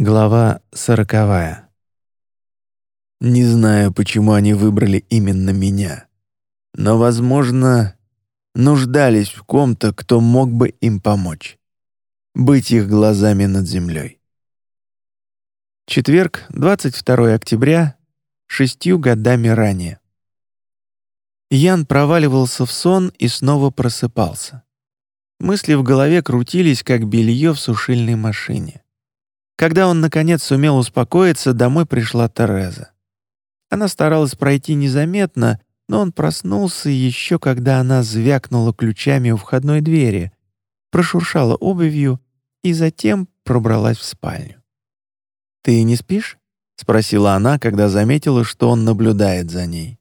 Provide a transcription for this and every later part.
Глава сороковая. Не знаю, почему они выбрали именно меня, но, возможно, нуждались в ком-то, кто мог бы им помочь. Быть их глазами над землей. Четверг, 22 октября, шестью годами ранее. Ян проваливался в сон и снова просыпался. Мысли в голове крутились, как белье в сушильной машине. Когда он, наконец, сумел успокоиться, домой пришла Тереза. Она старалась пройти незаметно, но он проснулся еще, когда она звякнула ключами у входной двери, прошуршала обувью и затем пробралась в спальню. «Ты не спишь?» — спросила она, когда заметила, что он наблюдает за ней.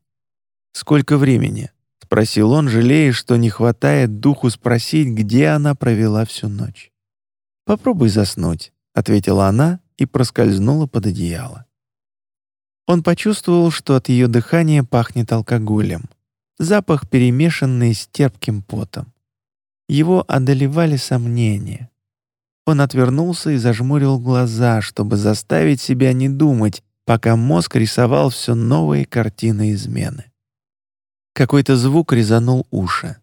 «Сколько времени?» — спросил он, жалея, что не хватает духу спросить, где она провела всю ночь. «Попробуй заснуть», ответила она и проскользнула под одеяло. Он почувствовал, что от ее дыхания пахнет алкоголем, запах, перемешанный с терпким потом. Его одолевали сомнения. Он отвернулся и зажмурил глаза, чтобы заставить себя не думать, пока мозг рисовал все новые картины измены. Какой-то звук резанул уши,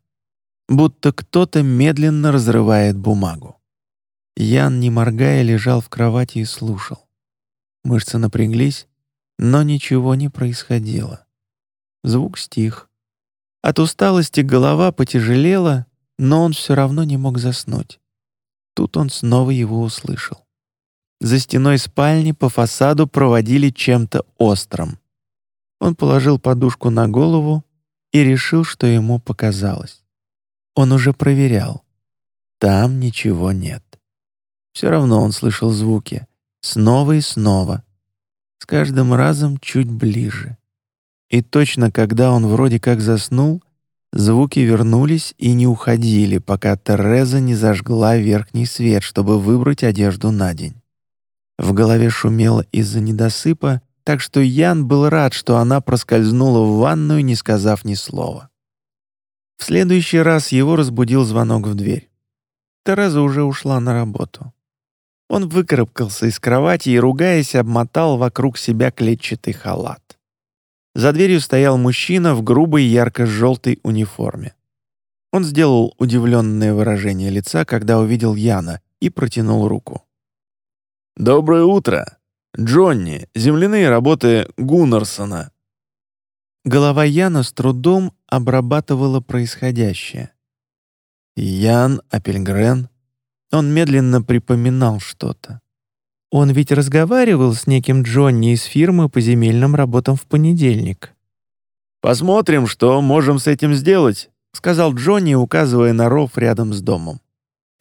будто кто-то медленно разрывает бумагу. Ян, не моргая, лежал в кровати и слушал. Мышцы напряглись, но ничего не происходило. Звук стих. От усталости голова потяжелела, но он все равно не мог заснуть. Тут он снова его услышал. За стеной спальни по фасаду проводили чем-то острым. Он положил подушку на голову и решил, что ему показалось. Он уже проверял. Там ничего нет. Все равно он слышал звуки. Снова и снова. С каждым разом чуть ближе. И точно когда он вроде как заснул, звуки вернулись и не уходили, пока Тереза не зажгла верхний свет, чтобы выбрать одежду на день. В голове шумело из-за недосыпа, так что Ян был рад, что она проскользнула в ванную, не сказав ни слова. В следующий раз его разбудил звонок в дверь. Тереза уже ушла на работу. Он выкарабкался из кровати и, ругаясь, обмотал вокруг себя клетчатый халат. За дверью стоял мужчина в грубой ярко-желтой униформе. Он сделал удивленное выражение лица, когда увидел Яна, и протянул руку. «Доброе утро! Джонни, земляные работы Гуннерсона». Голова Яна с трудом обрабатывала происходящее. Ян Апельгрен он медленно припоминал что-то. Он ведь разговаривал с неким Джонни из фирмы по земельным работам в понедельник. «Посмотрим, что можем с этим сделать», — сказал Джонни, указывая на ров рядом с домом.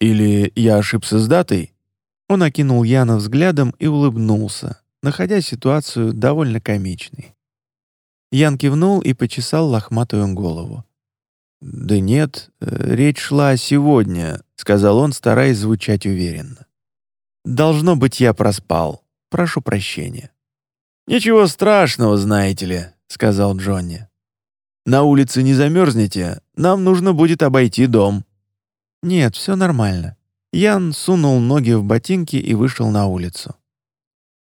«Или я ошибся с датой?» Он окинул Яна взглядом и улыбнулся, находя ситуацию довольно комичной. Ян кивнул и почесал лохматую голову. «Да нет, э, речь шла о сегодня», — сказал он, стараясь звучать уверенно. «Должно быть, я проспал. Прошу прощения». «Ничего страшного, знаете ли», — сказал Джонни. «На улице не замерзнете, нам нужно будет обойти дом». «Нет, все нормально». Ян сунул ноги в ботинки и вышел на улицу.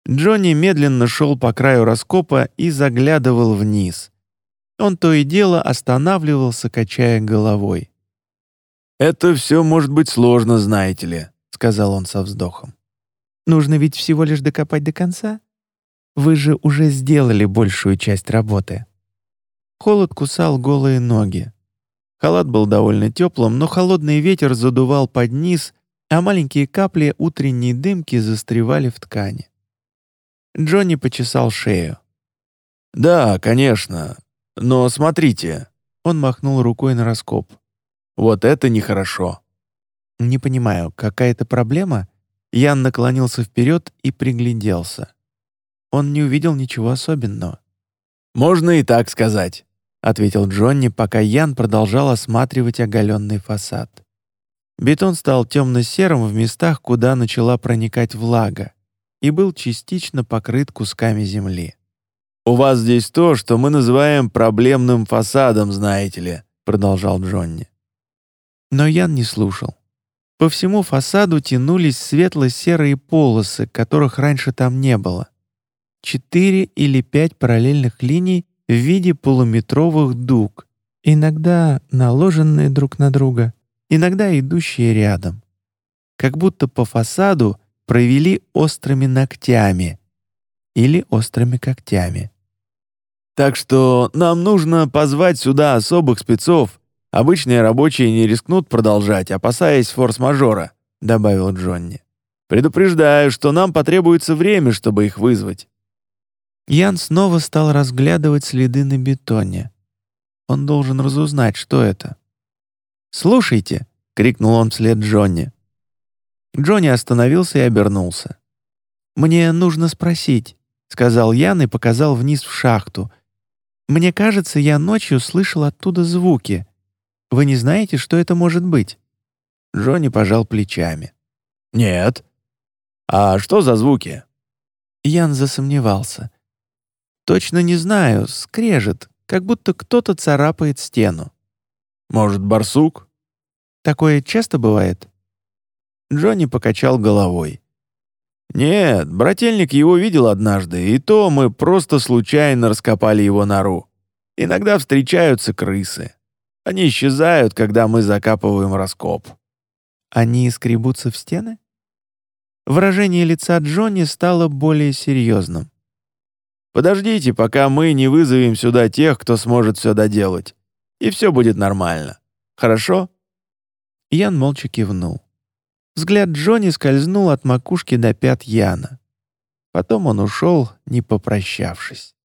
Джонни медленно шел по краю раскопа и заглядывал вниз, он то и дело останавливался, качая головой. «Это все может быть сложно, знаете ли», — сказал он со вздохом. «Нужно ведь всего лишь докопать до конца. Вы же уже сделали большую часть работы». Холод кусал голые ноги. Халат был довольно теплым, но холодный ветер задувал под низ, а маленькие капли утренней дымки застревали в ткани. Джонни почесал шею. «Да, конечно. Но смотрите». Он махнул рукой на раскоп. «Вот это нехорошо». «Не понимаю, какая-то проблема?» Ян наклонился вперед и пригляделся. Он не увидел ничего особенного. «Можно и так сказать», — ответил Джонни, пока Ян продолжал осматривать оголенный фасад. Бетон стал темно-серым в местах, куда начала проникать влага, и был частично покрыт кусками земли. «У вас здесь то, что мы называем проблемным фасадом, знаете ли», — продолжал Джонни. Но Ян не слушал. По всему фасаду тянулись светло-серые полосы, которых раньше там не было. Четыре или пять параллельных линий в виде полуметровых дуг, иногда наложенные друг на друга, иногда идущие рядом. Как будто по фасаду провели острыми ногтями или острыми когтями. Так что нам нужно позвать сюда особых спецов. Обычные рабочие не рискнут продолжать, опасаясь форс-мажора», — добавил Джонни. «Предупреждаю, что нам потребуется время, чтобы их вызвать». Ян снова стал разглядывать следы на бетоне. Он должен разузнать, что это. «Слушайте!» — крикнул он вслед Джонни. Джонни остановился и обернулся. «Мне нужно спросить», — сказал Ян и показал вниз в шахту. «Мне кажется, я ночью слышал оттуда звуки. Вы не знаете, что это может быть?» Джонни пожал плечами. «Нет». «А что за звуки?» Ян засомневался. Точно не знаю, скрежет, как будто кто-то царапает стену. Может, барсук? Такое часто бывает? Джонни покачал головой. «Нет, брательник его видел однажды, и то мы просто случайно раскопали его нору. Иногда встречаются крысы. Они исчезают, когда мы закапываем раскоп». «Они скребутся в стены?» Выражение лица Джонни стало более серьезным. Подождите, пока мы не вызовем сюда тех, кто сможет все доделать. И все будет нормально. Хорошо?» Ян молча кивнул. Взгляд Джонни скользнул от макушки до пят Яна. Потом он ушел, не попрощавшись.